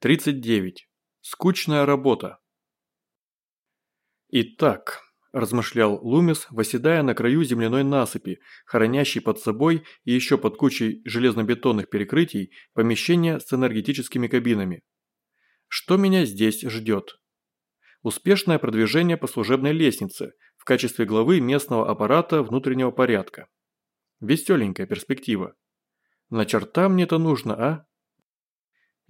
39. Скучная работа. Итак, размышлял Лумис, восседая на краю земляной насыпи, хранящей под собой и еще под кучей железнобетонных перекрытий помещение с энергетическими кабинами. Что меня здесь ждет? Успешное продвижение по служебной лестнице в качестве главы местного аппарата внутреннего порядка. Веселенькая перспектива. На черта мне это нужно, а?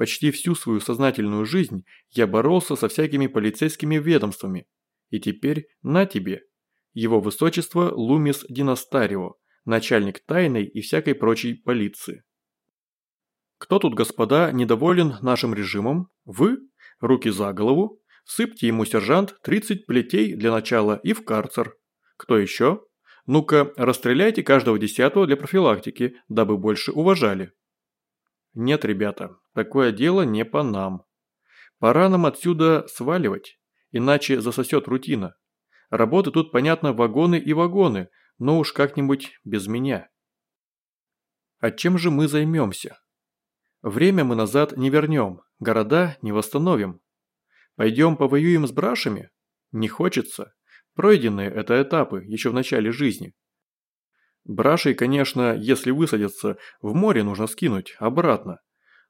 Почти всю свою сознательную жизнь я боролся со всякими полицейскими ведомствами. И теперь на тебе. Его высочество Лумис Династарио, начальник тайной и всякой прочей полиции. Кто тут, господа, недоволен нашим режимом? Вы? Руки за голову? Сыпьте ему, сержант, 30 плетей для начала и в карцер. Кто еще? Ну-ка, расстреляйте каждого десятого для профилактики, дабы больше уважали. Нет, ребята, такое дело не по нам. Пора нам отсюда сваливать, иначе засосет рутина. Работы тут, понятно, вагоны и вагоны, но уж как-нибудь без меня. А чем же мы займемся? Время мы назад не вернем, города не восстановим. Пойдем повоюем с брашами? Не хочется. Пройденные это этапы еще в начале жизни. Брашей, конечно, если высадятся, в море нужно скинуть, обратно.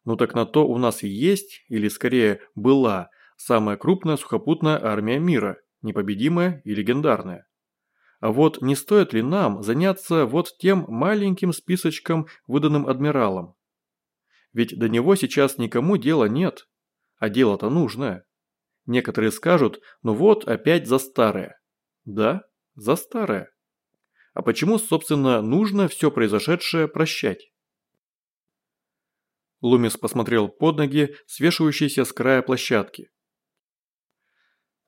Ну так на то у нас и есть, или скорее была, самая крупная сухопутная армия мира, непобедимая и легендарная. А вот не стоит ли нам заняться вот тем маленьким списочком, выданным адмиралом? Ведь до него сейчас никому дела нет, а дело-то нужное. Некоторые скажут, ну вот опять за старое. Да, за старое. А почему, собственно, нужно все произошедшее прощать? Лумис посмотрел под ноги, свешивающиеся с края площадки.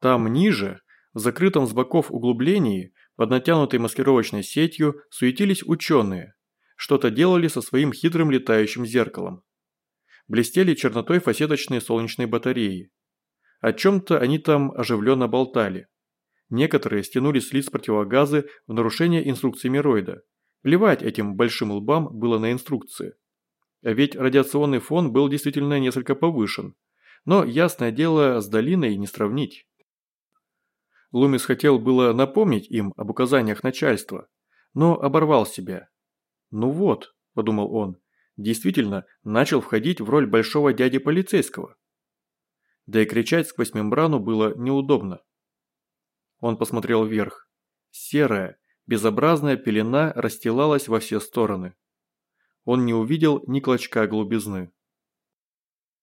Там ниже, в закрытом с боков углублении, под натянутой маскировочной сетью, суетились ученые. Что-то делали со своим хитрым летающим зеркалом. Блестели чернотой фасеточные солнечные батареи. О чем-то они там оживленно болтали. Некоторые стянули с лиц противогазы в нарушение инструкции Мироида. Плевать этим большим лбам было на инструкции. Ведь радиационный фон был действительно несколько повышен. Но, ясное дело, с долиной не сравнить. Лумис хотел было напомнить им об указаниях начальства, но оборвал себя. «Ну вот», – подумал он, – действительно начал входить в роль большого дяди полицейского. Да и кричать сквозь мембрану было неудобно. Он посмотрел вверх. Серая, безобразная пелена расстилалась во все стороны. Он не увидел ни клочка глубизны.